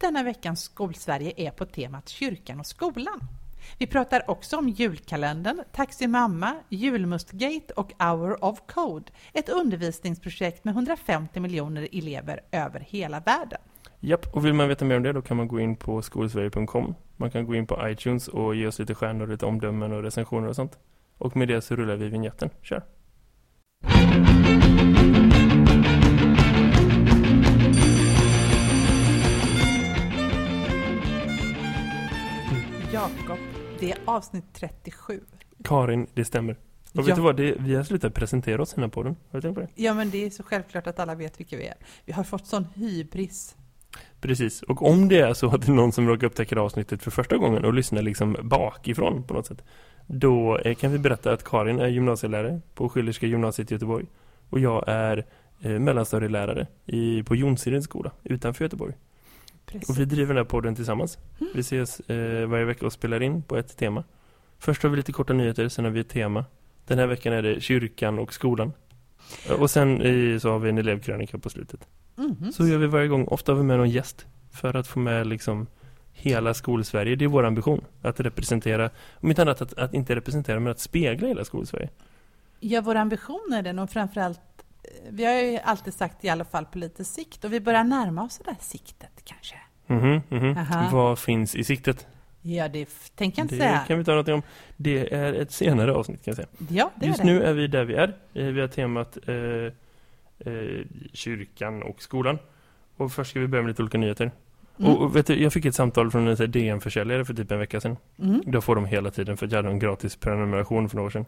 Denna veckans Skolsverige är på temat kyrkan och skolan. Vi pratar också om julkalendern, Taxi Mamma, Julmustgate och Hour of Code, ett undervisningsprojekt med 150 miljoner elever över hela världen. Japp, och vill man veta mer om det då kan man gå in på skolsverige.com. Man kan gå in på iTunes och ge oss lite stjärnor, lite omdömen och recensioner och sånt. Och med det så rullar vi vignetten. Kör! Jakob, det är avsnitt 37. Karin, det stämmer. Och Ja. vet du vad, det, vi har slutat presentera oss i den här podden. Har du tänkt på det? Ja, men det är så självklart att alla vet vilka vi är. Vi har fått sån hybris. Precis, och om det är så att det är någon som råkar upptäcka avsnittet för första gången och lyssnar liksom bakifrån på något sätt. Då eh, kan vi berätta att Karin är gymnasielärare på Schillerska gymnasiet i Göteborg. Och jag är eh, mellanstadielärare i, på Jonsidens skola utanför Göteborg. Precis. Och vi driver den här podden tillsammans. Vi ses eh, varje vecka och spelar in på ett tema. Först har vi lite korta nyheter, sen har vi ett tema. Den här veckan är det kyrkan och skolan. Eh, Och sen eh, så har vi en elevkrönika på slutet. Mhm. Så gör vi varje gång. Ofta har vi med någon gäst. För att få med liksom hela skolsverige. Det är vår ambition. Att representera, om inte annat att, att inte representera men att spegla hela skolsverige. Ja, vår ambition är den och framförallt, eh, vi har ju alltid sagt i alla fall på lite sikt och vi börjar närma oss det där siktet kanske. Mhm. Aha. Vad finns i siktet? Ja, det tänker jag inte Det säga. kan vi ta något om. Det är ett senare avsnitt kan jag säga. Ja, det Just är det. nu är vi där vi är. Eh, Vi har temat eh, eh, kyrkan och skolan. Och först ska vi börja med lite olika nyheter. Mm. Och, och vet du, jag fick ett samtal från en DN-försäljare för typ en vecka sedan. Mm. Då får de hela tiden för att jag hade en gratis prenumeration för några år sedan.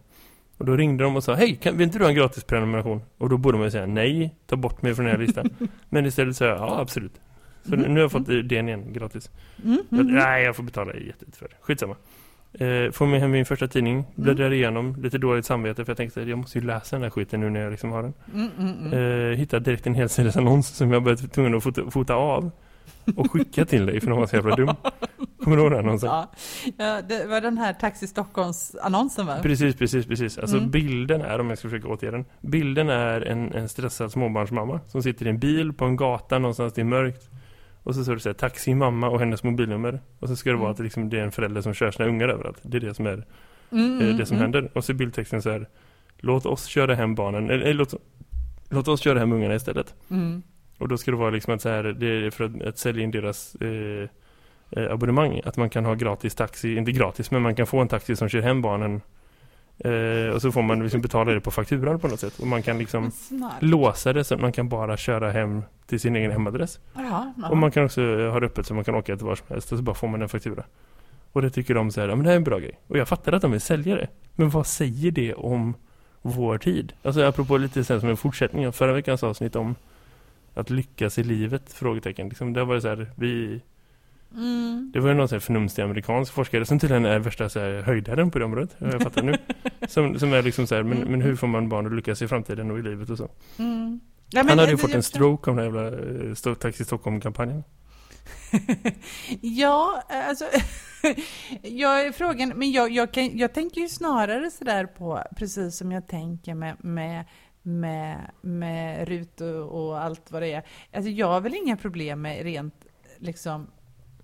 Och då ringde de och sa, hej, kan, vill inte du ha en gratis prenumeration? Och då borde man ju säga, nej, ta bort mig från den här listan. Men istället sa jag, ja absolut. Så Mm. nu har jag fått DN igen gratis. Mm, Jag, mm, nej, jag får betala jättelite för det. Skitsamma. Eh, får med hem min första tidning, bläddrar igenom, lite dåligt samvete för jag tänkte jag måste ju läsa den här skiten nu när jag liksom har den. mm, mm, mm. Eh, hittade direkt en helsidesannons som jag började tvungen att fota, fota av och skicka till dig för den var så jävla dum. Kommer du ihåg den annonsen? Ja. ja, det var den här Taxi Stockholms-annonsen va? Precis, precis, precis. Alltså Mm. bilden är, om jag ska försöka återge den. Bilden är en, en stressad småbarnsmamma som sitter i en bil på en gata någonstans det är mörkt. Och så står det så här, taxi mamma och hennes mobilnummer. Och så ska det vara Mm. att liksom, det är en förälder som kör sina ungar överallt. Det är det som är Mm, eh, mm, det som mm. händer. Och så är bildtexten så här, låt oss köra hem barnen, eller, eller låt, låt oss köra hem ungarna istället. Mm. Och då ska det vara liksom att så här, det är för att, att sälja in deras eh, eh, abonnemang. Att man kan ha gratis taxi, inte gratis, men man kan få en taxi som kör hem barnen. Eh, och så får man liksom betala det på fakturan på något sätt. Och man kan liksom låsa det så att man kan bara köra hem till sin egen hemadress. Ja, ja. Och man kan också eh, ha det öppet så man kan åka till var som helst och så bara får man en faktura. Och det tycker de så här, ja men det här är en bra grej. Och jag fattar att de vill sälja det. Men vad säger det om vår tid? Alltså apropå lite här som en fortsättning av förra veckans avsnitt om att lyckas i livet, frågetecken. Liksom, där var det så här, vi... Mm. Det var ju någon så här förnumstig amerikansk forskare som tydligen är värsta så här, höjdaren på det området. Jag fattar nu. Som, som är liksom så här, men, men hur får man barn att lyckas i framtiden och i livet och så. Mm. Ja, men Han hade ju fått en stroke av den här jävla eh, Sto- Taxi Stockholm-kampanjen. ja, alltså jag är frågan, men jag, jag, kan, jag tänker ju snarare sådär på, precis som jag tänker med, med, med, med RUT och, och allt vad det är. Alltså jag har väl inga problem med rent liksom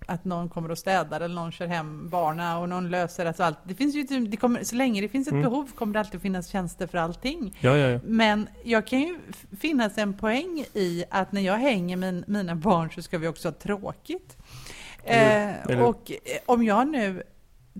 att någon kommer och städar eller någon kör hem barna och någon löser alltså allt. Det finns ju, typ- det kommer, så länge det finns ett Mm. behov kommer det alltid finnas tjänster för allting. Ja, ja, ja. Men jag kan ju finnas en poäng i att när jag hänger med mina barn så ska vi också ha tråkigt. Eller- Eh, eller- och eh, om jag nu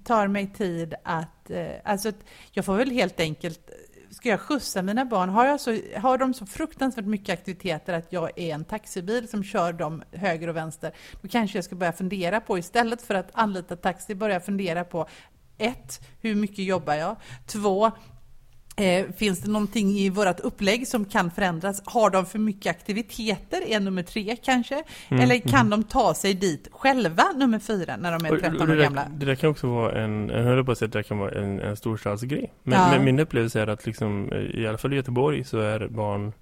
tar mig tid att, eh, alltså jag får väl helt enkelt, ska jag skjutsa mina barn, har, jag så, har de så fruktansvärt mycket aktiviteter att jag är en taxibil som kör dem höger och vänster, då kanske jag ska börja fundera på, istället för att anlita taxi, börja fundera på ett, hur mycket jobbar jag? Två, Eh, finns det någonting i vårt upplägg som kan förändras? Har de för mycket aktiviteter? Är nummer tre kanske? Mm, Eller kan de ta sig dit själva, nummer fyra, när de är Och- 13 och år gamla? det där kan också vara en, jag höll på att säga att det där kan vara en, en storstadsgrej. Men, Ja. men min upplevelse är att liksom, eh, i alla fall i Göteborg så är barn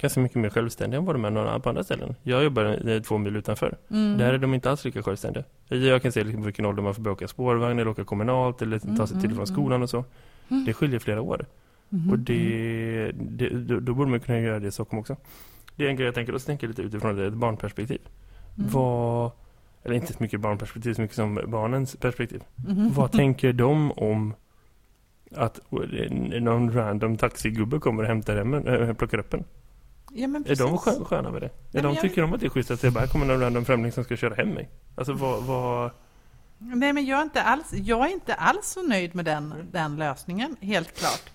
ganska mycket mer självständiga än vad de är någon på andra ställen. Jag jobbar eh, två mil utanför. Mm. Där är de inte alls lika självständiga. Jag kan se liksom vilken ålder man får åka spårvagn eller åka kommunalt eller ta sig till och från Mm, skolan och så. Mm. Det skiljer flera år. Mhm. Och det, det, då, borde man kunna göra det i Stockholm också. Det är en grej jag tänker, och så tänker jag lite utifrån ett barnperspektiv. Mm. Vad, eller inte så mycket barnperspektiv, så mycket som barnens perspektiv. Mhm. Vad tänker de om att någon random taxigubbe kommer och hämtar hem en, äh, plockar upp en? Ja, men Är de skö- sköna med det? men Är de jag tycker de att det är schysst att det bara kommer någon random främling som ska köra hem mig? Alltså vad... vad... Nej, men jag är inte alls, jag är inte alls så nöjd med den, den lösningen, helt klart.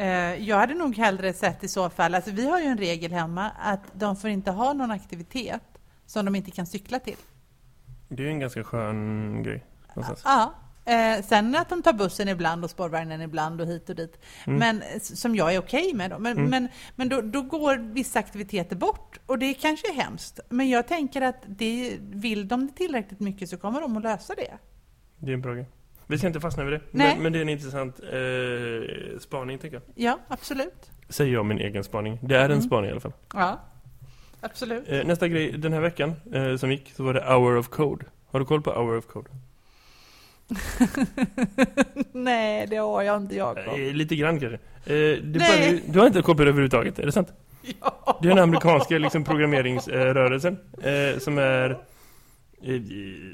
Eh, jag hade nog hellre sett i så fall, alltså vi har ju en regel hemma att de får inte ha någon aktivitet som de inte kan cykla till. Det är ju en ganska skön grej. Någonstans. Ja. Eh, sen att de tar bussen ibland och spårvagnen ibland och hit och dit. Mm. Men som jag är okej med då. Men, Mm. men, men då, då går vissa aktiviteter bort och det kanske är hemskt. Men jag tänker att det, vill de det tillräckligt mycket så kommer de att lösa det. Det är en bra grej. Vi ska inte fastna vid det. Nej. Men, men det är en intressant eh, spaning tycker jag. Ja, absolut. Säger jag min egen spaning. Det är en Mm. spaning i alla fall. Ja, absolut. Eh, nästa grej, den här veckan eh, som gick så var det Hour of Code. Har du koll på Hour of Code? Nej, det har jag inte, Jakob. Eh, lite grann kanske. Eh, det Nej. ju- du har inte koll på det överhuvudtaget, är det sant? Ja. Det är den amerikanska liksom, programmeringsrörelsen eh, som är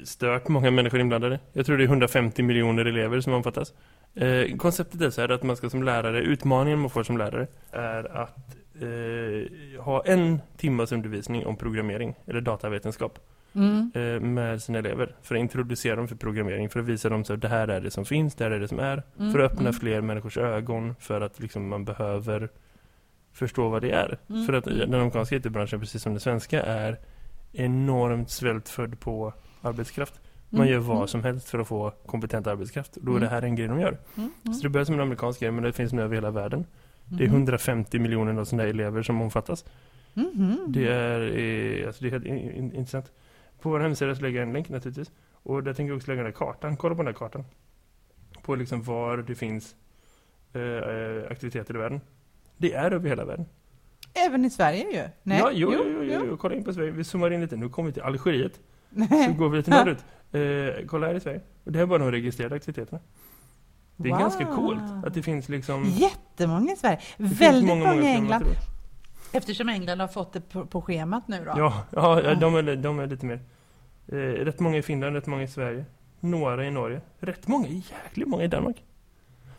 stört många människor inblandade. Jag tror det är 150 miljoner elever som omfattas. Eh, konceptet är så här att man ska som lärare, utmaningen man får som lärare är att eh, ha en timmas undervisning om programmering eller datavetenskap Mm. eh, med sina elever för att introducera dem för programmering för att visa dem så att det här är det som finns, det här är det som är Mm, för att öppna mm. fler människors ögon för att liksom man behöver förstå vad det är. Mm, För att den amerikanska IT-branschen, precis som den svenska, är enormt svältfödd på arbetskraft. Man Mm, gör vad mm. som helst för att få kompetent arbetskraft. Då är Mm. det här en grej de gör. Så det börjar som en amerikansk grej, men det finns nu över hela världen. Det är Mhm. 150 miljoner sådana elever som omfattas. Mhm. Det är, eh, alltså det är helt in, in, intressant. På vår hemsida så lägger jag en länk naturligtvis. Och där tänker jag också lägga den här kartan. Kolla på den här kartan. På liksom var det finns eh, eh, aktiviteter i världen. Det är över hela världen. Även i Sverige ju. Nej. Ja, jo, jo, jo, jo, jo. Kolla in på Sverige. Vi zoomar in lite. Nu kommer vi till Algeriet. Så Nej. går vi lite norrut. Eh, kolla här i Sverige. Och det här är bara de registrerade aktiviteterna. Det är Wow. ganska coolt att det finns liksom... Jättemånga i Sverige. Väldigt många, i än man England. Eftersom England har fått det på, på schemat nu då. Ja, ja, ja de, är, de är lite mer. Eh, rätt många i Finland, rätt många i Sverige. Några i Norge. Rätt många, jäkligt många i Danmark.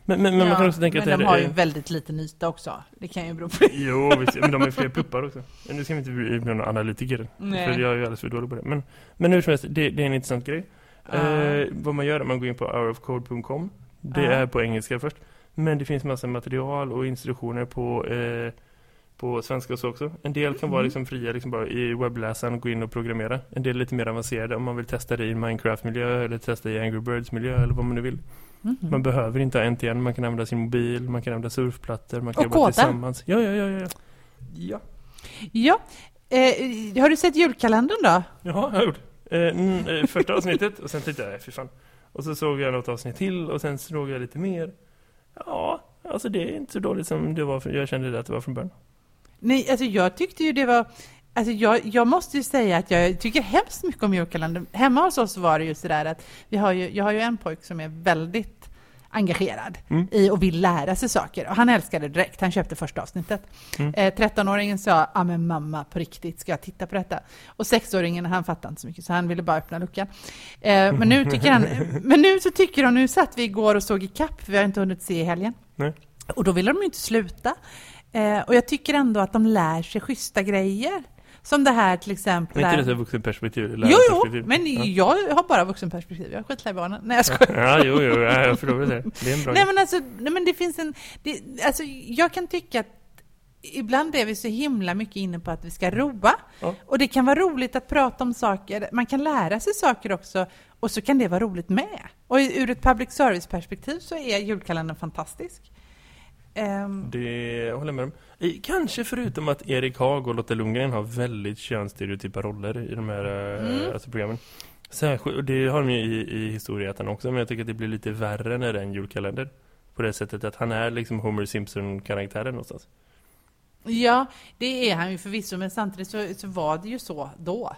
Men, men, men man kan också tänka men att de har är... ju väldigt liten yta också. Det kan ju bero på det. Jo, visst, men de är fler pluppar också. Men Nu ska vi inte bli någon analytiker. Nej. För jag är ju alldeles för dålig på det. Men, men hur som helst, det, det är en intressant grej. Eh, vad man gör är man går in på hourofcode.com. Det Ja. är på engelska först. Men det finns massa material och instruktioner på, eh, på svenska och så också. En del kan vara Mhm. liksom fria liksom bara i webbläsaren och gå in och programmera. En del är lite mer avancerade om man vill testa det i Minecraft-miljö eller testa i Angry Birds-miljö eller vad man nu vill. Mhm. Man behöver inte ha NTN, man kan använda sin mobil, man kan använda surfplattor, man kan Och jobba koda. tillsammans. Ja, ja, ja, ja. Ja, Ja. Eh, har du sett julkalendern då? Har jag gjort. Eh, mm, eh, första avsnittet och sen tänkte jag, "Nej, fy fan. Och så såg jag något avsnitt till och sen såg jag lite mer. Ja, alltså det är inte så dåligt som det var, för jag kände det att det var från början. Nej, alltså jag tyckte ju det var... Alltså jag, jag måste ju säga att jag tycker hemskt mycket om julkalendern. Hemma hos oss var det ju sådär att vi har ju, jag har ju en pojk som är väldigt engagerad Mm. i och vill lära sig saker. Och han älskade det direkt, han köpte första avsnittet. Mm. Eh, 13-åringen sa, ja men mamma, på riktigt, ska jag titta på detta? Och 6-åringen, han fattade inte så mycket, så han ville bara öppna luckan. Eh, men, nu tycker han, men nu så tycker de, nu satt vi igår och såg i kapp, för vi har inte hunnit se i helgen. Nej. Och då ville de ju inte sluta. Eh, och jag tycker ändå att de lär sig schyssta grejer. Som det här till exempel. Men inte det så vuxenperspektiv? Jo, jo, men ja. jag har bara vuxenperspektiv. Jag skiter i barnen. Nej, jag skojar. Ja, jo, jo, ja, jag du säger. Det är en bra Nej, men alltså, nej, men det finns en... Det, alltså, jag kan tycka att ibland är vi så himla mycket inne på att vi ska roa. Ja. Och det kan vara roligt att prata om saker. Man kan lära sig saker också. Och så kan det vara roligt med. Och ur ett public service-perspektiv så är julkalendern fantastisk. Ehm, Det håller jag med om. I- Kanske förutom att Erik Haag och Lotta Lundgren har väldigt könsstereotypa roller i de här eh, Mm. alltså programmen. Särskilt, och det har de ju i, i historieätarna också, men jag tycker att det blir lite värre när det är en julkalender. På det sättet att han är liksom Homer Simpson-karaktären någonstans. Ja, det är han ju förvisso, men samtidigt så, så var det ju så då.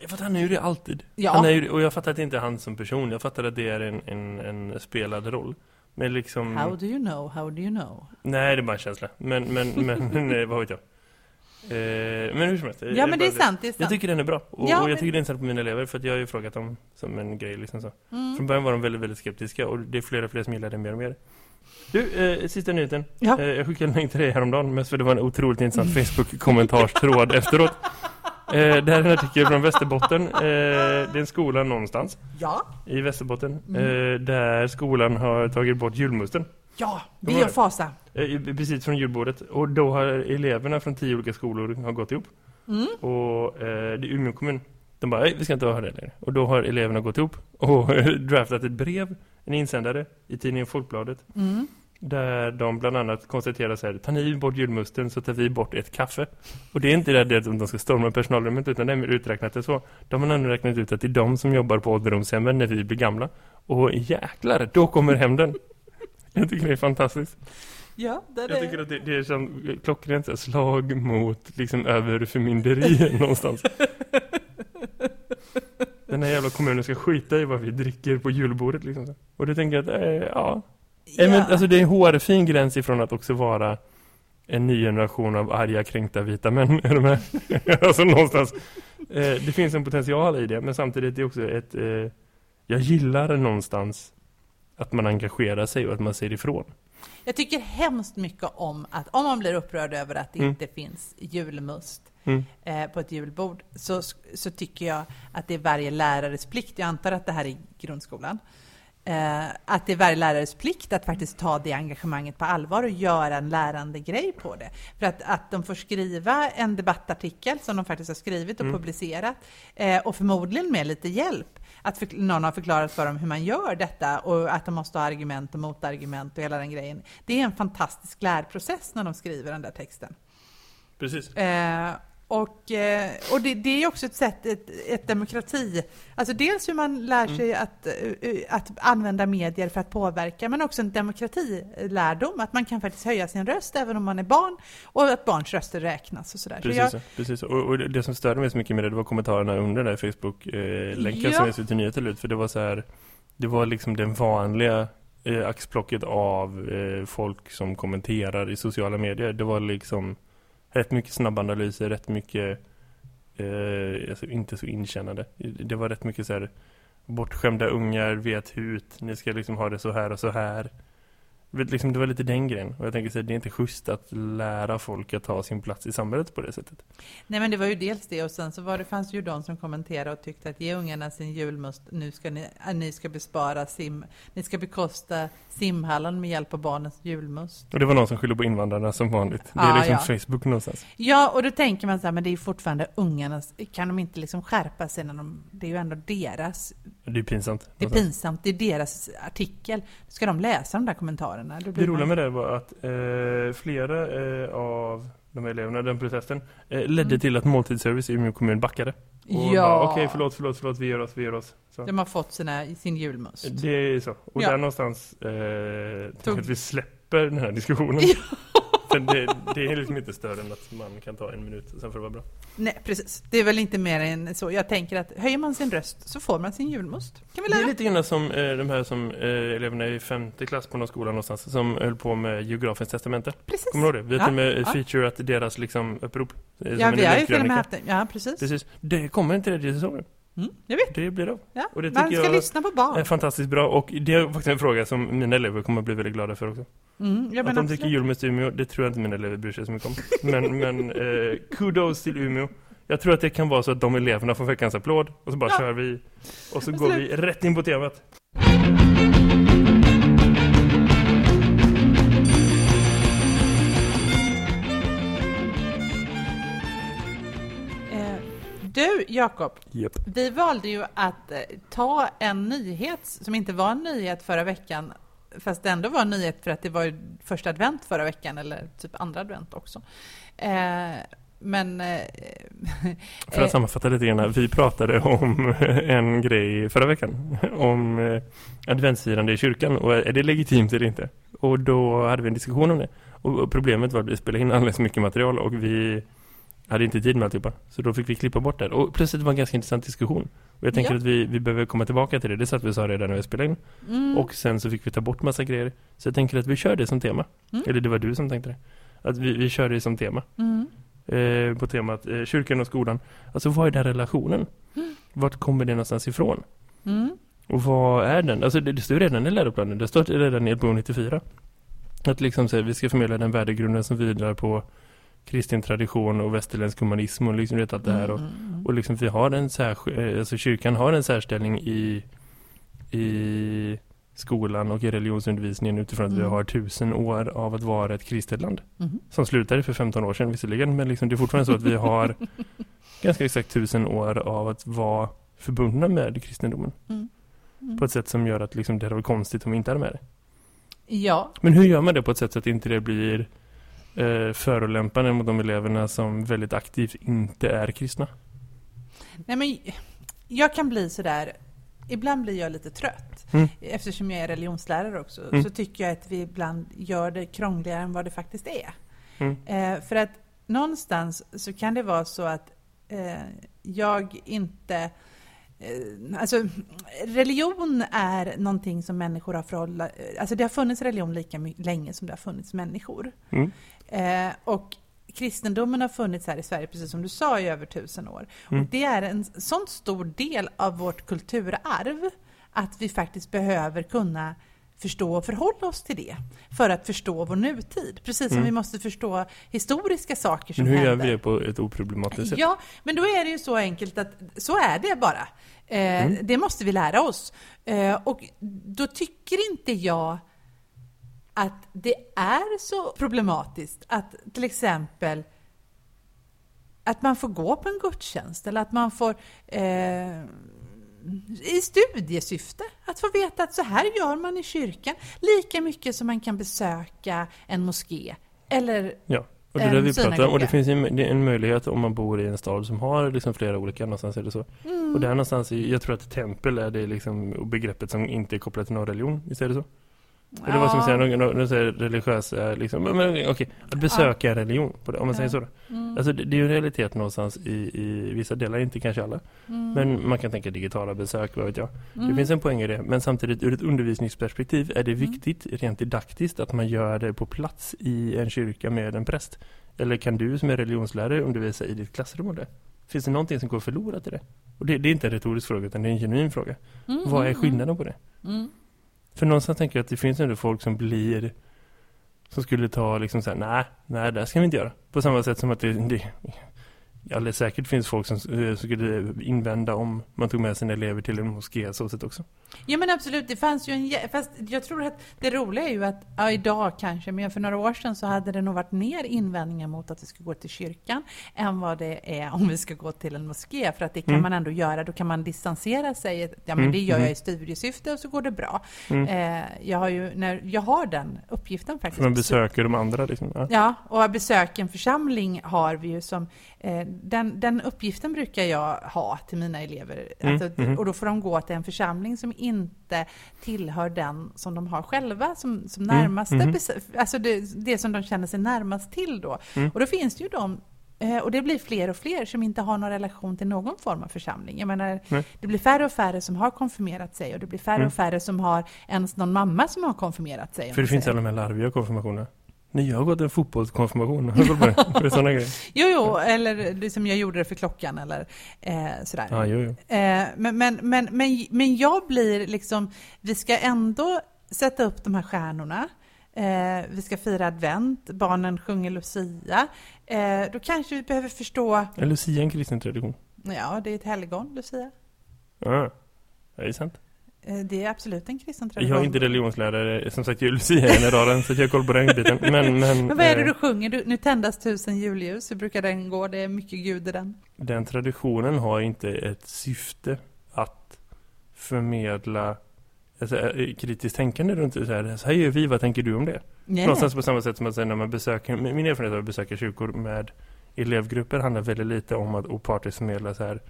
Jag fattar, han är ju det alltid. Ja. Han är ju, och jag fattar att det inte är han som person, jag fattar att det är en, en, en spelad roll. Men liksom... How do you know? How do you know? Nej, det är bara en känsla. Men, men, men nej, vad vet jag. Eh, men hur som helst. Ja, men det är sant. Det är sant. Jag tycker den är bra. Och, Ja, och jag men- tycker det är intressant på mina elever för att jag har ju frågat dem som en grej liksom så. Mm. Från början var de väldigt, väldigt skeptiska och det är flera och flera som gillar den mer och mer. Du, eh, sista nyheten. Ja. Eh, jag skickade en länk till dig häromdagen mest för det var en otroligt intressant Facebook-kommentarstråd efteråt. Eh, det här är en artikel från Västerbotten. Eh, det är en skola någonstans Ja. i Västerbotten Mm. eh, där skolan har tagit bort julmusten. Ja, De vi har- och fasa. Eh, precis från julbordet. Och då har eleverna från tio olika skolor har gått ihop. Mm. Och eh, det är Umeå kommun. De bara, nej vi ska inte ha det längre. Och då har eleverna gått ihop och draftat ett brev, en insändare i tidningen Folkbladet. Mm. Där de bland annat konstaterar så här, tar ni bort julmusten så tar vi bort ett kaffe. Och det är inte det att de ska storma personalrummet utan det är uträknat det så. De har nämligen räknat ut att det är de som jobbar på ålderdomshemmen när vi blir gamla. Och jäklar, då kommer hämnden. Jag tycker det är fantastiskt. Ja, det är Jag tycker att det, det är som klockrent slag mot liksom över förmynderi någonstans. Den här jävla kommunen ska skita i vad vi dricker på julbordet liksom. Och det tänker jag att, eh, ja. Ja. Men, alltså det är en hårfin gräns ifrån att också vara en ny generation av arga, kränkta vita män. Är med? alltså någonstans. Eh, det finns en potential i det, men samtidigt är det också ett... Eh, jag gillar någonstans att man engagerar sig och att man säger ifrån. Jag tycker hemskt mycket om att om man blir upprörd över att det Mm. inte finns julmust Mm. eh, på ett julbord så, så tycker jag att det är varje lärares plikt, jag antar att det här är grundskolan, eh, att det är varje lärares plikt att faktiskt ta det engagemanget på allvar och göra en lärande grej på det. För att, att de får skriva en debattartikel som de faktiskt har skrivit och Mm. publicerat eh, och förmodligen med lite hjälp. Att för, någon har förklarat för dem hur man gör detta och att de måste ha argument och motargument och hela den grejen. Det är en fantastisk lärprocess när de skriver den där texten. Precis. Eh, och och, eh, och det, det är också ett sätt, ett, ett demokrati, alltså dels hur man lär sig att, eh, att använda medier för att påverka, men också en demokratilärdom, att man kan faktiskt höja sin röst även om man är barn, och att barns röster räknas och sådär. Så Precis, jag, precis. Och, och det- som störde mig så mycket med det, det var kommentarerna under den där Facebook-länken Ja. som jag till nyheter ut. För det var så här, det var liksom den vanliga eh, axplocket av eh, folk som kommenterar i sociala medier. Det var liksom rätt mycket snabbanalyser, rätt mycket eh, alltså inte så inkännande. Det var rätt mycket så här bortskämda ungar, vet hut, ni ska liksom ha det så här och så här. Liksom, det var lite den grejen. Och jag tänker så här, det är inte schysst att lära folk att ta sin plats i samhället på det sättet. nej men det var ju dels det och sen så var det, fanns ju de som kommenterade och tyckte att ge ungarna sin julmust, nu ska ni, äh, ni ska bespara sim, ni ska bekosta simhallen med hjälp av barnens julmust. Och det var någon som skyllde på invandrarna som vanligt. Det är Ja, liksom ja. Facebook någonstans. Ja, och då tänker man så här, men det är ju fortfarande ungarnas, kan de inte liksom skärpa sig när de, det är ju ändå deras, Det är pinsamt. det är pinsamt, det är deras artikel. Ska de läsa de där kommentarerna? Då Det roliga med det var att eh, flera eh, av de här eleverna, den protesten, eh, ledde Mm. till att måltidsservice i Umeå kommun backade. Och Ja, Okej, förlåt, förlåt, förlåt, vi gör oss, vi gör oss. Så. de har fått sina, sin julmust. Det är så. Och Ja. där någonstans eh, Tog- att vi släpper den här diskussionen. För det, det är liksom inte större än att man kan ta en minut, sen får det vara bra. Nej, precis. Det är väl inte mer än så. Jag tänker att höjer man sin röst så får man sin julmust. Kan vi Det är lära? lite grann som eh, de här som eh, eleverna i femte klass på någon skola någonstans som höll på med geografiskt testamente. Precis. Kommer du ihåg det? Vi har Ja, till och med ja. featurerat deras liksom upprop. eh, Ja, en vi har ju till och med haft det. Ja, precis. Precis. Det kommer inte det säsongen. Mm, jag vet. Det blir av. Ja. Och det Man ska jag lyssna på barn. är fantastiskt bra. Och det är faktiskt en fråga som mina elever kommer att bli väldigt glada för också. Mm, ja, att de tycker julmust i Umeå, det tror jag inte mina elever bryr sig så mycket om. Men, men eh, kudos till Umeå. Jag tror att det kan vara så att de eleverna får veckans applåd och så bara Ja. kör vi. Och så går vi rätt in på temat. Du, Jakob, Yep. vi valde ju att eh, ta en nyhet som inte var en nyhet förra veckan, fast det ändå var en nyhet för att det var första advent förra veckan, eller typ andra advent också. Eh, men... Eh, För att sammanfatta lite grann, vi pratade om en grej förra veckan. Om adventsfirande i kyrkan och är det legitimt eller inte? Och då hade vi en diskussion om det. Och problemet var att vi spelade in alldeles mycket material och vi hade inte tid med alltihopa. Så då fick vi klippa bort det. Och plötsligt var det en ganska intressant diskussion. Och jag tänker Ja. att vi, vi behöver komma tillbaka till det. Det satt vi sa redan när vi spelade in. mm, Och sen så fick vi ta bort massa grejer. Så jag tänker att vi kör det som tema. Mm. Eller det var du som tänkte det. Att vi, vi kör det som tema. mm. eh, på temat eh, kyrkan och skolan. Alltså vad är den relationen? Mm. Vart kommer det någonstans ifrån? Mm. Och vad är den? Alltså det, det står redan i läroplanen. Det står redan i LPO 94. Att liksom säga vi ska förmedla den värdegrunden som vilar på kristen tradition och västerländsk humanism och liksom vet allt det här. Och, Mm, mm, och liksom vi har en särskild, alltså kyrkan har en särställning i, i skolan och i religionsundervisningen utifrån att vi Mm. har tusen år av att vara ett kristet land. mm. Som slutade för 15 år sedan visserligen, men liksom det är fortfarande så att vi har ganska exakt tusen år av att vara förbundna med kristendomen. Mm. Mm. På ett sätt som gör att liksom det är konstigt om vi inte är med det. Ja, Men hur gör man det på ett sätt så att inte det blir eh, förolämpande mot de eleverna som väldigt aktivt inte är kristna? nej men jag kan bli sådär, ibland blir jag lite trött. Mm. Eftersom jag är religionslärare också, Mm. så tycker jag att vi ibland gör det krångligare än vad det faktiskt är. Mm. Eh, för att någonstans så kan det vara så att eh, jag inte... Eh, alltså, religion är någonting som människor har förhållit... Alltså det har funnits religion lika länge som det har funnits människor. Mm. Eh, och kristendomen har funnits här i Sverige, precis som du sa, i över tusen år. Mm. Och det är en sån stor del av vårt kulturarv att vi faktiskt behöver kunna förstå och förhålla oss till det för att förstå vår nutid. Precis som Mm. vi måste förstå historiska saker som Men hur gör händer. vi det på ett oproblematiskt sätt? Ja, men då är det ju så enkelt att så är det bara. Eh, Mm. Det måste vi lära oss. Eh, och då tycker inte jag att det är så problematiskt att till exempel att man får gå på en gudstjänst eller att man får eh, i studiesyfte att få veta att så här gör man i kyrkan lika mycket som man kan besöka en moské eller Ja, och det är det vi pratar. Och det finns ju en, det är en möjlighet om man bor i en stad som har liksom flera olika någonstans eller så. mm, Och där någonstans, jag tror att tempel är det liksom begreppet som inte är kopplat till någon religion. Visst är det så? Eller vad ska man säga, någon, någon, någon säger religiös är liksom, men, men okej, att besöka en religion, på det, om man säger Ja. så. Mm, Alltså det, det är ju en realitet någonstans i, i vissa delar, inte kanske alla. mm, Men man kan tänka digitala besök, vad vet jag. Det mm. finns en poäng i det, men samtidigt ur ett undervisningsperspektiv är det Mm. viktigt, rent didaktiskt, att man gör det på plats i en kyrka med en präst. Eller kan du som är religionslärare undervisa i ditt klassrum om det? Finns det någonting som går förlorat i det? Och det, det är inte en retorisk fråga, utan det är en genuin fråga. Mm, Vad är mm, skillnaden på det? Mm. För någonstans tänker jag att det finns ändå folk som blir som skulle ta liksom såhär, nej, nej, det ska vi inte göra. På samma sätt som att det, det alldeles säkert finns folk som, eh, som skulle invända om man tog med sina elever till en moské så sätt också. Ja men absolut, det fanns ju en Fast jag tror att det roliga är ju att, ja idag kanske, men för några år sedan så hade det nog varit mer invändningar mot att vi ska gå till kyrkan än vad det är om vi ska gå till en moské. För att det kan Mm. man ändå göra, då kan man distansera sig. Ja men Mm, det gör mm. jag i studiesyfte och så går det bra. Mm. Eh, jag har ju, när, jag har den uppgiften faktiskt. För man besöker de andra liksom. Ja. Ja, och att besöka en församling har vi ju som... Eh, den, den uppgiften brukar jag ha till mina elever. Mm, Alltså. Och då får de gå till en församling som inte tillhör den som de har själva som, som Mm, närmaste... bes- Alltså det, det som de känner sig närmast till då. Mm. Och då finns det ju de eh, och det blir fler och fler som inte har någon relation till någon form av församling. Jag menar, Nej. det blir färre och färre som har konfirmerat sig och det blir färre Mm. och färre som har ens någon mamma som har konfirmerat sig. För det finns säger. alla de här larviga konfirmationerna. Nej, jag har gått en fotbollskonfirmation. Har du koll på det? Sådana grejer. Jo, jo, eller liksom jag gjorde det för klockan eller eh, sådär. Ja, jo, jo. Eh, men, men, men, men, men jag blir liksom, vi ska ändå sätta upp de här stjärnorna. Eh, vi ska fira advent, barnen sjunger Lucia. Eh, då kanske vi behöver förstå, Är Lucia en kristen tradition? ja det är ett helgon, Lucia. Ja, det är sant. Eh, det är absolut en kristen tradition. Jag är inte religionslärare, som sagt jag är Lucia-generalen så jag har koll på den biten. Men, men, Men vad är det eh, du sjunger? Du, nu tändas tusen julljus, hur brukar den gå? Det är mycket Gud i den. den traditionen har inte ett syfte att förmedla alltså, eh, kritiskt tänkande runt det. Så här, så här gör vi, vad tänker du om det? Nej, Någonstans på samma sätt som att säga när man besöker, min erfarenhet av att besöka kyrkor med elevgrupper handlar väldigt lite om att opartiskt förmedla så här,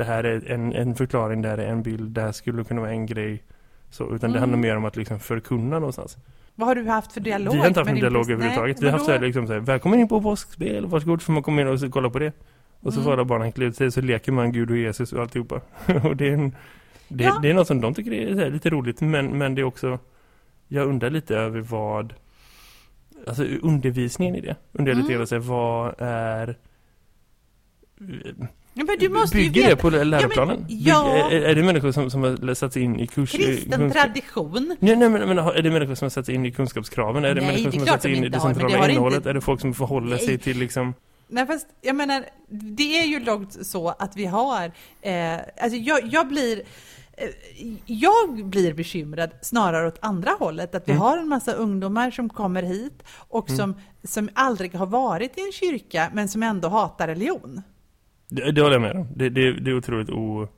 det här är en, en förklaring, det här är en bild, det här skulle kunna vara en grej. Så, utan det Mm. handlar mer om att liksom förkunna någonstans. Vad har du haft för dialog? vi har inte haft en din dialog präst? överhuvudtaget. Nej, vi har haft så här, liksom så här, välkommen in på påskspel, varsågod får man komma in och så kolla på det. Och så Mm. får alla barnen klä ut sig, så leker man Gud och Jesus och alltihopa. och det är, en, det, Ja. det är något som de tycker är här, lite roligt, men, men det är också, jag undrar lite över vad alltså undervisningen i det. Undrar Mm. lite här, vad är men du måste Bygger det på läroplanen? ja. Bygger- är, är det människor som, som har satts in i kurs... Kristen kunskap- tradition. Nej, nej men, men har- är det människor som har satt sig in i kunskapskraven? Är det Nej, människor det som har klart satt sig de in i inte det har, men det centrala har inte- innehållet? Är det folk som förhåller sig Nej. till liksom... Nej, fast jag menar, det är ju långt så att vi har, eh, alltså jag, jag blir, eh, jag blir bekymrad snarare åt andra hållet, att vi Mm. har en massa ungdomar som kommer hit och som, som aldrig har varit i en kyrka men som ändå hatar religion. Det, det håller jag med om. Det, det, det är otroligt o...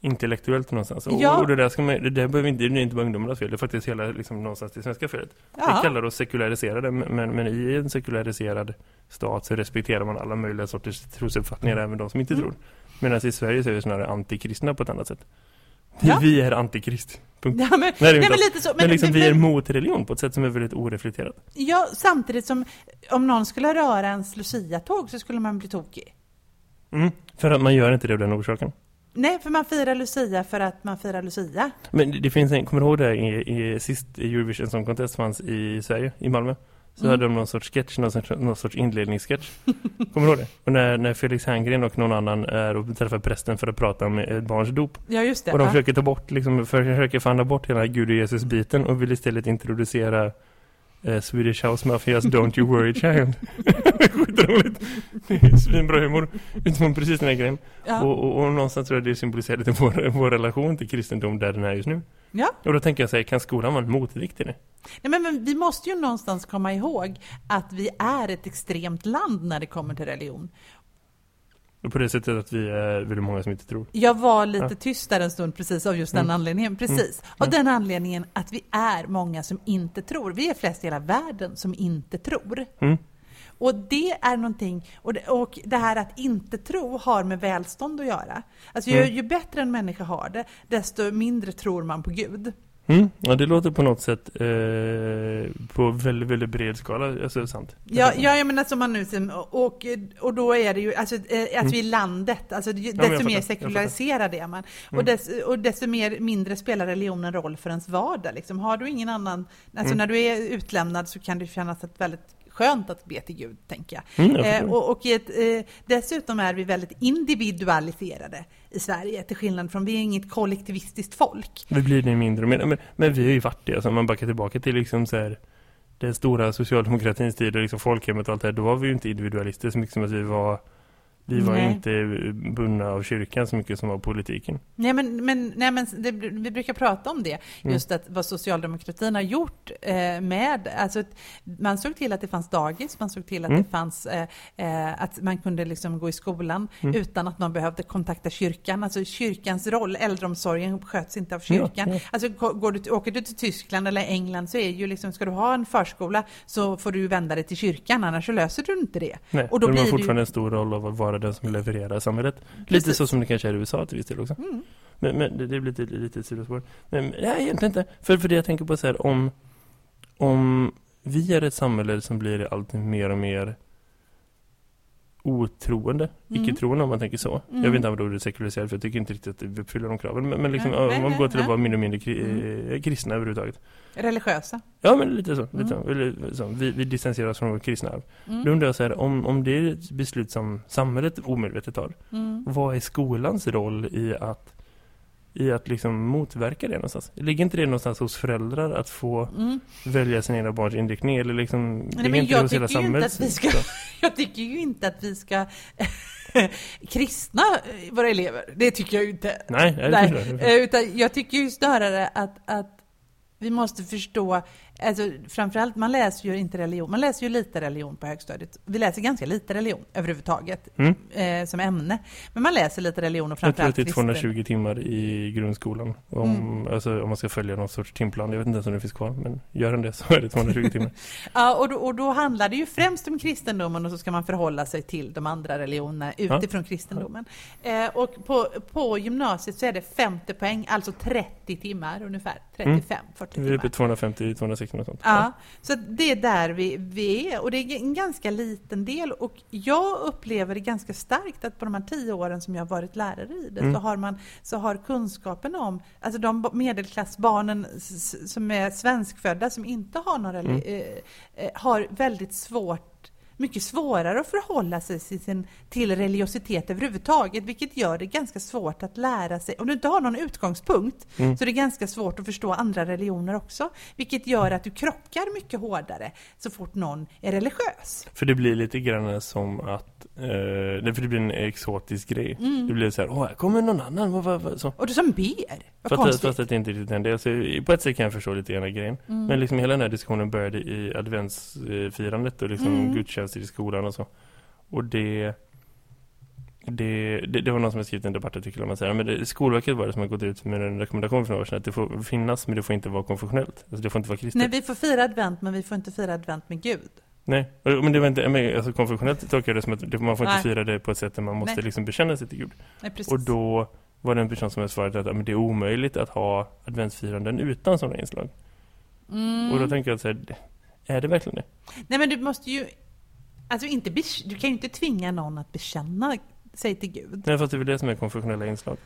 intellektuellt någonstans. Ja. och det där ska man, det där behöver inte, det är inte bara ungdomarnas fel, det är faktiskt hela liksom, någonstans det svenska felet. Vi Ja, kallar oss sekulariserade, men, men, men i en sekulariserad stat så respekterar man alla möjliga sorters trosuppfattningar, även de som inte Mm. tror. Medan i Sverige så är vi snarare antikristna på ett annat sätt. Ja. Vi är antikrist. Punkt. ja men, Nej, nej, men lite så. Men, liksom, men- vi är men- mot religion på ett sätt som är väldigt oreflekterat. Ja, samtidigt som om någon skulle röra ens Lucia-tåg så skulle man bli tokig. Mm. För att man gör inte det av den orsaken. Nej, för man firar Lucia för att man firar Lucia. Men det- finns en, kommer du ihåg det i, i sist i Eurovision Song Contest fanns i Sverige, i Malmö? Så Mm. hade de någon sorts sketch, någon sorts, någon sorts inledningssketch. kommer du ihåg det? Och när, när Felix Herngren och någon annan är och träffar prästen för att prata om ett barns dop. Ja, just det. Och de ja. försöker ta bort, liksom, försöker förhandla bort hela Gud och Jesus-biten och vill istället introducera eh, Swedish House Mafias Don't You Worry Child. Skitroligt. Svinbra humor. Utifrån precis den här grejen. Ja. Och, och, och någonstans tror jag det symboliserar lite vår, vår relation till kristendom där den är just nu. ja. Och då tänker jag säga, kan skolan vara en motvikt till det? Nej, men, men vi måste ju någonstans komma ihåg att vi är ett extremt land när det kommer till religion. På det sättet att vi är väldigt många som inte tror. Jag var lite Ja. tyst där en stund precis av just den Mm. anledningen. Precis. Ja. Av den anledningen att vi är många som inte tror. Vi är flest i hela världen som inte tror. Mm. Och det är någonting, och det, och det här att inte tro har med välstånd att göra. Alltså ju, Mm. ju bättre en människa har det, desto mindre tror man på Gud. Mm. Ja, det låter på något sätt eh, på väldigt, väldigt bred skala, alltså sant. Ja, ja jag menar som man nu ser, och, och då är det ju, alltså eh, att vi är landet, alltså ju- Mm. desto mer fattar, jag sekulariserad är man. Och, Mm. dess, och desto mer, mindre spelar religionen roll för ens vardag. Liksom. Har du ingen annan, alltså Mm. när du är utlämnad så kan det kännas ett väldigt skönt att be till Gud, tänker jag. Mm, jag Eh, och och ett, eh, dessutom är vi väldigt individualiserade i Sverige, till skillnad från, vi är inget kollektivistiskt folk. Vi blir det mindre och mindre. Men, men vi har ju varit det. Alltså, om man backar tillbaka till liksom så här, den stora socialdemokratins tid och liksom folkhemmet och allt det här. Då var vi ju inte individualister så mycket som att vi var vi var Nej. inte bundna av kyrkan så mycket som var politiken. Nej, men, men, nej, men det, vi brukar prata om det, Mm. just att vad socialdemokratin har gjort eh, med, alltså man såg till att det fanns dagis, man såg till att Mm. det fanns, eh, eh, att man kunde liksom gå i skolan Mm. utan att man behövde kontakta kyrkan. Alltså kyrkans roll, äldreomsorgen sköts inte av Ja, kyrkan. ja. Alltså gå- går du, åker du till Tyskland eller England så är ju liksom, ska du ha en förskola så får du vända dig till kyrkan, annars så löser du inte det. Nej, Och då de blir ju- fortfarande en stor roll av att vara den som levererar samhället. Lite Precis. så som det kanske är i USA till viss del också. Mm. Men, men det, det blir lite, lite sidospår. Men nej, egentligen inte. För, för det jag tänker på så här, om, om vi är ett samhälle som blir allt mer och mer otroende, Mm. icke-troende om man tänker så. Mm. Jag vill inte använda ordet sekulariserad för jag tycker inte riktigt att det uppfyller de kraven. Men, men liksom, Nej, om man nej, går till nej. att vara mindre och mindre kri, Mm. eh, kristna överhuvudtaget. Religiösa. Ja, men lite så. Lite Mm. så. Så. Vi, vi distanserar oss från vårt kristna arv. Mm. Då undrar jag så här, om, om det är ett beslut som samhället omedvetet tar, Mm. vad är skolans roll i att i att liksom motverka det någonstans? Ligger inte det någonstans hos föräldrar att få Mm. välja sina egna barns inriktning eller liksom ligger men jag tycker ju inte att vi ska-. Jag tycker ju inte att vi ska kristna eh, våra elever. Det tycker jag ju inte. Nej, nej, Nej, jag. eh, utan jag tycker ju snarare att, att vi måste förstå, alltså framförallt, man läser ju inte religion, man läser ju lite religion på högstadiet. Vi läser ganska lite religion överhuvudtaget Mm. eh, som ämne. Men man läser lite religion och Jag tror att framförallt det är kristen. 220 timmar i grundskolan om, Mm. alltså, om man ska följa någon sorts timplan. Jag vet inte ens om det finns kvar, men gör den det så är det 220 timmar. Ja, och då, och då handlar det ju främst om kristendomen och så ska man förhålla sig till de andra religionerna utifrån kristendomen. Eh, och på, på gymnasiet så är det 50 poäng, alltså 30 timmar ungefär. 35, 40 Vi är uppe timmar. i 250-260 musiken och sånt. Ja, så det är där vi, vi är och det är en ganska liten del och jag upplever det ganska starkt att på de här tio åren som jag varit lärare i det Mm. så, har man, så har kunskapen om, alltså de medelklassbarnen som är svenskfödda som inte har några, Mm. eh, eh, har väldigt svårt mycket svårare att förhålla sig till, sin, till religiositet överhuvudtaget, vilket gör det ganska svårt att lära sig. Om du inte har någon utgångspunkt Mm. så är det ganska svårt att förstå andra religioner också, vilket gör att du krockar mycket hårdare så fort någon är religiös. För det blir lite grann som att, eh, det- för det blir en exotisk grej. Mm. Det blir så här, åh här kommer någon annan, vad, vad, vad, så. Och du som ber, vad Fast, konstigt. fast att det inte riktigt är det. Så på ett sätt kan jag förstå lite grann grejen. Mm. Men liksom hela den här diskussionen började i adventsfirandet och liksom Mm. Gudstjänster i skolan och så. Och det, det, det, det var någon som har skrivit en debattartikel om att säga, men det, Skolverket var det som har gått ut med en rekommendation för några år sedan att det får finnas men det får inte vara konfessionellt. Alltså det får inte vara kristet. Nej, vi får fira advent, men vi får inte fira advent med Gud. Nej, men det var inte, men alltså konfessionellt tolkar jag det som att man får inte Nej. fira det på ett sätt där man måste Nej. liksom bekänna sig till Gud. Nej. Och då var det en person som hade svarat att men det är omöjligt att ha adventsfiranden utan sådana inslag. Mm. Och då tänker jag så här, är det verkligen det? Nej, men du måste ju... Alltså inte du kan ju inte tvinga någon att bekänna sig till Gud. Nej, fast det är väl det som är konfessionella inslag.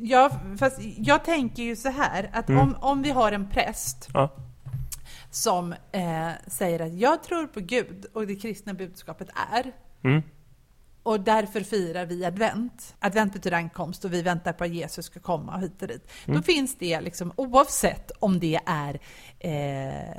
Ja, fast jag tänker ju så här att Mm. om, om vi har en präst Ja. som eh, säger att jag tror på Gud och det kristna budskapet är Mm. och därför firar vi advent. Advent betyder ankomst och vi väntar på att Jesus ska komma hit och dit. Mm. Då finns det liksom oavsett om det är eh,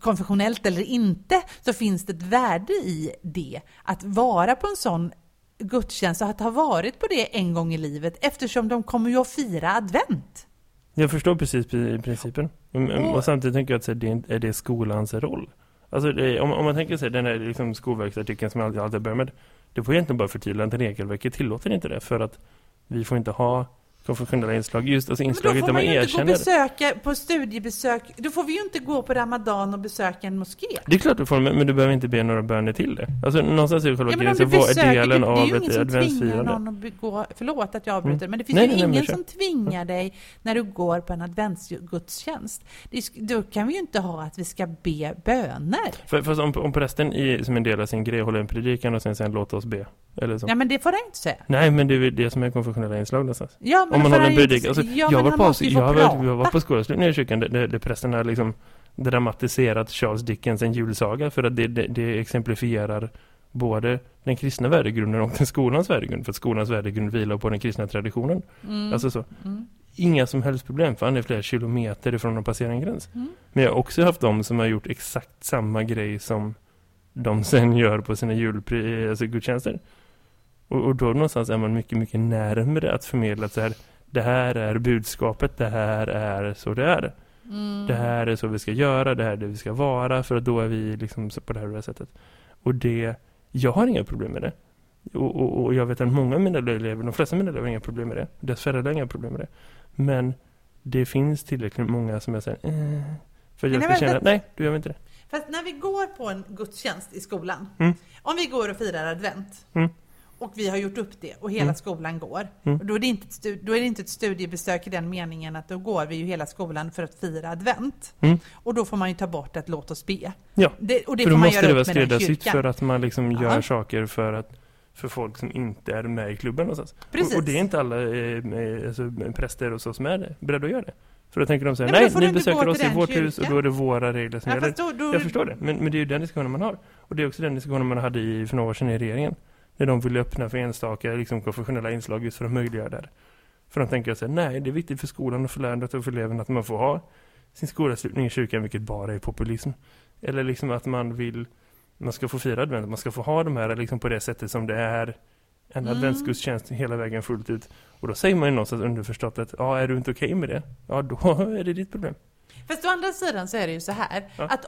konfessionellt eller inte så finns det ett värde i det. Att vara på en sån gudstjänst och att ha varit på det en gång i livet eftersom de kommer ju att fira advent. Jag förstår precis pri- principen. Mm, Och- Och samtidigt tänker jag att det är, det skolans roll. Alltså det, är- om, om man tänker sig den här liksom, skolverksartikeln som jag alltid, alltid börjar med. Det får egentligen bara förtydliga att regelverket tillåter inte det. För att vi får inte ha konfessionella inslag. Just alltså Men då inslaget får där man man ju inte gå erkänner. besöka på studiebesök. Då får vi ju inte gå på Ramadan och besöka en moské. Det är klart du får, men du behöver inte be några böner till det. Alltså någonstans är det själva Ja, grejen. om Så du vad är besöker, delen det, är av ju ett ingen som tvingar adventsfirande? någon att begå, förlåt att jag avbryter, Mm. men det finns Nej, ju nej, nej, ingen kör. som tvingar dig när du går på en adventsgudstjänst. Det då kan vi ju inte ha att vi ska be böner. För, fast om, om prästen i, som en del av sin grej håller en predikan och sen säger låt oss be. Eller så. Ja, men det får han inte säga. Nej, men det är det som är konfessionella inslag någonstans. Ja, men om man håller en predikan. Alltså, ja, jag, var på, jag, var, jag var på skolavslutningen i kyrkan där, där, där prästen har liksom dramatiserat Charles Dickens en julsaga för att det, det, det exemplifierar både den kristna värdegrunden och den skolans värdegrund för att skolans värdegrund vilar på den kristna traditionen. Mm. Alltså så. Mm. Inga som helst problem för han är flera kilometer ifrån att passera en gräns. Mm. Men jag har också haft de som har gjort exakt samma grej som de sen gör på sina julpri, alltså gudstjänster. Och, och då någonstans är man mycket, mycket närmare att förmedla att så här, det här är budskapet, det här är så det är. Mm. Det här är så vi ska göra, det här är det vi ska vara, för att då är vi liksom på det här, och det här sättet. Och det, jag har inga problem med det. Och, och, och jag vet att många av mina elever, de flesta av mina elever har inga problem med det. Deras föräldrar har inga problem med det. Men det finns tillräckligt många som jag säger, eh, för jag ska känna, nej, du gör inte det. Fast när vi går på en gudstjänst i skolan, Mm. om vi går och firar advent, Mm. Och vi har gjort upp det och hela Mm. skolan går, Mm. och då, är det inte ett stu- då är det inte ett studiebesök i den meningen att då går vi ju hela skolan för att fira advent. Mm. Och då får man ju ta bort att låt oss be. Ja, Det, och det för då måste det vara skräddarsytt för att man liksom Ja. gör saker för att för folk som inte är med i klubben någonstans. Precis. Och, och det är inte alla eh, eh, alltså, präster och så som är det, beredda att göra det. För då tänker de så här, Nej, nej, ni besöker oss i vårt hus och kyrkan." då är det våra regler som Ja, gäller. då, då, Jag förstår det, men, men det är ju den diskussionen man har. Och det är också den diskussionen man hade i, för några år sedan i regeringen. När de ville öppna för enstaka liksom, konfessionella inslag just för att möjliggöra det. För de tänker här, nej, det är viktigt för skolan och för lärandet och för eleverna att man får ha sin skolavslutning i kyrkan, vilket bara är populism. Eller liksom att man vill, man ska få fira advent, man ska få ha de här liksom på det sättet som det är en Mm. adventsgudstjänst hela vägen fullt ut. Och då säger man ju någonstans underförstått att, ja, är du inte okej med det? Ja, då är det ditt problem. Fast å andra sidan så är det ju så här Ja. att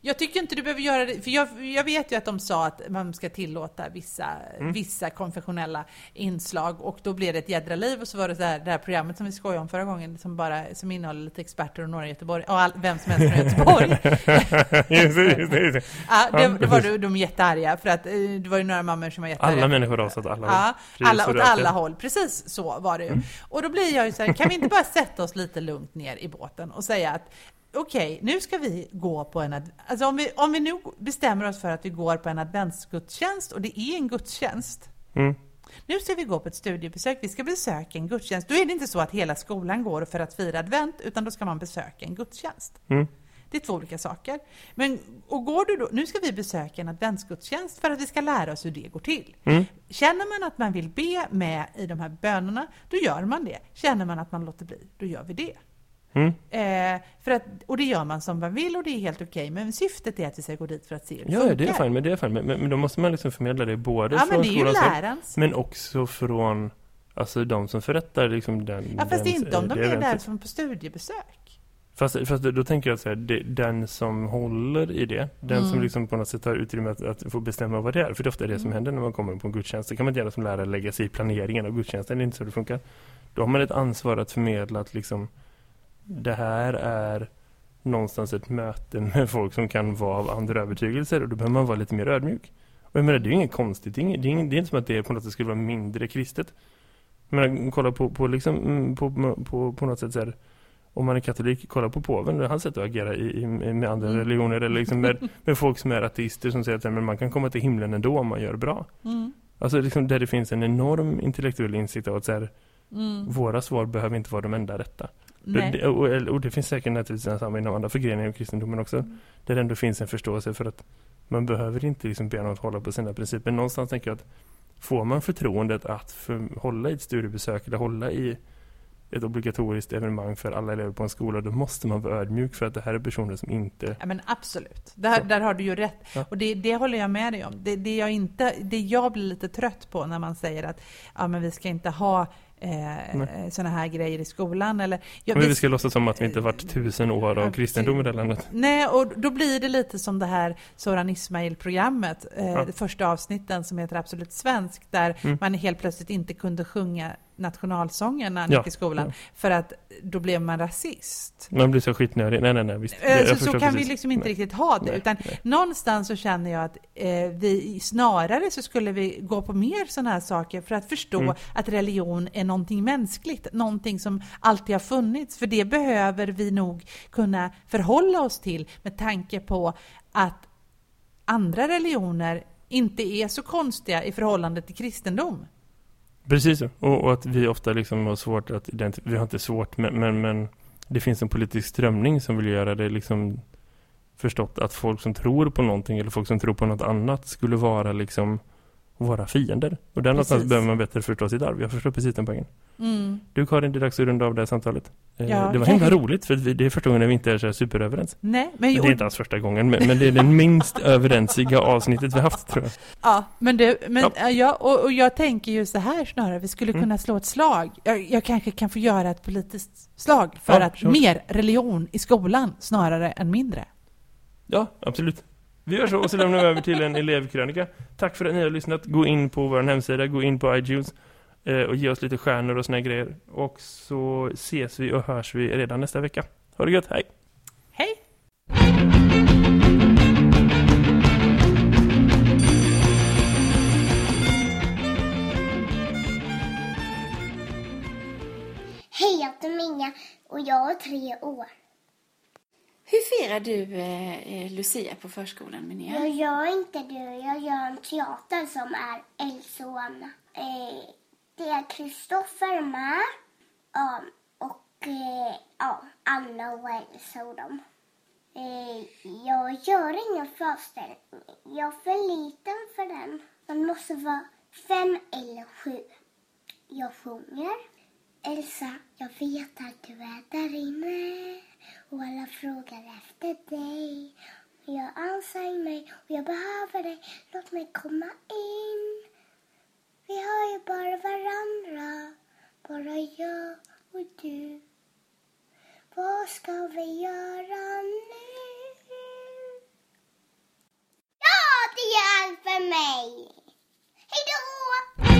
jag tycker inte du behöver göra det, för jag, jag vet ju att de sa att man ska tillåta vissa, Mm. vissa konfessionella inslag och då blev det ett jädra liv och så var det så här, det här programmet som vi skojade om förra gången som bara som innehåller lite experter och några i Göteborg, och all, vem som helst från Göteborg. just det, just det, just det. ja, det, det var de, de jättearga för att eh, det var ju några mammor som var jättearga. Alla människor åt alla håll. Ja, alla, åt alla håll. Precis så var det ju. Mm. Och då blir jag ju så här, kan vi inte bara sätta oss lite lugnt ner i båten och och säga att okej, nu ska vi gå på en... Alltså om vi, om vi nu bestämmer oss för att vi går på en adventsgudstjänst och det är en gudstjänst. Mm. Nu ska vi gå på ett studiebesök, vi ska besöka en gudstjänst. Då är det inte så att hela skolan går för att fira advent, utan då ska man besöka en gudstjänst. Mm. Det är två olika saker. Men, och går du då, nu ska vi besöka en adventsgudstjänst för att vi ska lära oss hur det går till. Mm. Känner man att man vill be med i de här bönerna, då gör man det. Känner man att man låter bli, då gör vi det. Mm. Eh, för att, och det gör man som man vill och det är helt okej, men syftet är att vi ska gå dit för att se hur det Ja, det är fint, men det är fint. Men, men då måste man liksom förmedla det både Ja, men från skolans håll, lärarens. men också från alltså de som förrättar liksom den... Ja, fast den- inte om de är där som på studiebesök. Fast, fast då, tänker jag det, den som håller i det, den som Mm. liksom på något sätt har utrymme att, att få bestämma vad det är. För det är ofta det som Mm. händer när man kommer på en gudstjänst. Det kan man inte gärna som lärare lägga sig i planeringen av gudstjänsten, det är inte så det funkar. Då har man ett ansvar att förmedla att liksom det här är någonstans ett möte med folk som kan vara av andra övertygelser och då behöver man vara lite mer ödmjuk. Och jag menar, det är ju inget konstigt, det är, inget, det är, inget, det är inte som att det på något sätt skulle vara mindre kristet. Men kolla på, på, liksom, mm, på, på, på något sätt så här, om man är katolik, kolla på påven, hans sätt att agera i, i, med andra Mm. religioner eller liksom med, med folk som är ateister som säger att men man kan komma till himlen ändå om man gör bra. Mm. Alltså liksom där det finns en enorm intellektuell insikt av att så här, Mm. våra svar behöver inte vara de enda rätta. Det, och, och, och det finns säkert naturligtvis samma inom andra förgreningar av kristendomen också. Mm. Där det ändå finns en förståelse för att man behöver inte liksom be någon att hålla på sina principer. Någonstans tänker jag att får man förtroendet att för, hålla i ett studiebesök eller hålla i ett obligatoriskt evenemang för alla elever på en skola, då måste man vara ödmjuk för att det här är personer som inte... Ja, men absolut. Där, Så. där har du ju rätt. Ja. Och det, det håller jag med dig om. Det, det, jag inte, det jag blir lite trött på när man säger att ja, men vi ska inte ha eh, Nej. sådana här grejer i skolan. Eller, ja, Men vi ska låtsas som att vi inte varit tusen år av kristendom i det här landet. Nej, och då blir det lite som det här Soran Ismail-programmet, eh, Ja. det första avsnitten som heter Absolut Svensk, där Mm. man helt plötsligt inte kunde sjunga nationalsången när man Ja, gick i skolan, ja. för att då blev man rasist. Man blir så skitnödig. Nej, nej, nej. Visst. Eh, Jag Så, så kan vi precis. liksom inte Nej. riktigt ha det, Nej, utan nej. någonstans så känner jag att eh, vi snarare så skulle vi gå på mer sådana här saker för att förstå Mm. att religion är någonting mänskligt, någonting som alltid har funnits, för det behöver vi nog kunna förhålla oss till med tanke på att andra religioner inte är så konstiga i förhållande till kristendom. Precis. Och, och att vi ofta liksom har svårt att identifiera... vi har inte svårt men, men, men det finns en politisk strömning som vill göra det liksom förstått att folk som tror på någonting eller folk som tror på något annat skulle vara liksom våra fiender. Och där någonstans behöver man bättre förstå sitt arv. Jag förstår precis den poängen. Mm. Du Karin, det är dags att runda av det här samtalet. Eh, Ja, det var kanske- himla roligt för det är första gången vi inte är så superöverens. Nej, men, Men det är inte alls första gången, men, men det är det minst överensiga avsnittet vi haft tror jag. Ja, men, du, men Ja. ja. Och, och jag tänker ju så här snarare, vi skulle Mm. kunna slå ett slag. Jag, jag kanske kan få göra ett politiskt slag för Ja, att sure. mer religion i skolan snarare än mindre. Ja, absolut. Vi gör så och så lämnar vi över till en elevkrönika. Tack för att ni har lyssnat. Gå in på vår hemsida, gå in på iTunes eh, och ge oss lite stjärnor och såna grejer. Och så ses vi och hörs vi redan nästa vecka. Ha det gött, hej! Hej! Hej, jag heter Minja och jag är tre år. Firar du eh, Lucia på förskolan, Minea? Jag gör inte det. Jag gör en teater som är Anna. Eh, det är Kristoffer med. Ja, och eh, ja, Anna och Elsa och dem. Eh, jag gör ingen föreställning. Jag är för liten för den. Man måste vara fem eller sju. Jag sjunger. Elsa, jag vet att du är där inne och alla frågar efter dig. Jag anstränger mig och jag behöver dig. Låt mig komma in. Vi har ju bara varandra, bara jag och du. Vad ska vi göra nu? Ja, det hjälper mig! Hej då!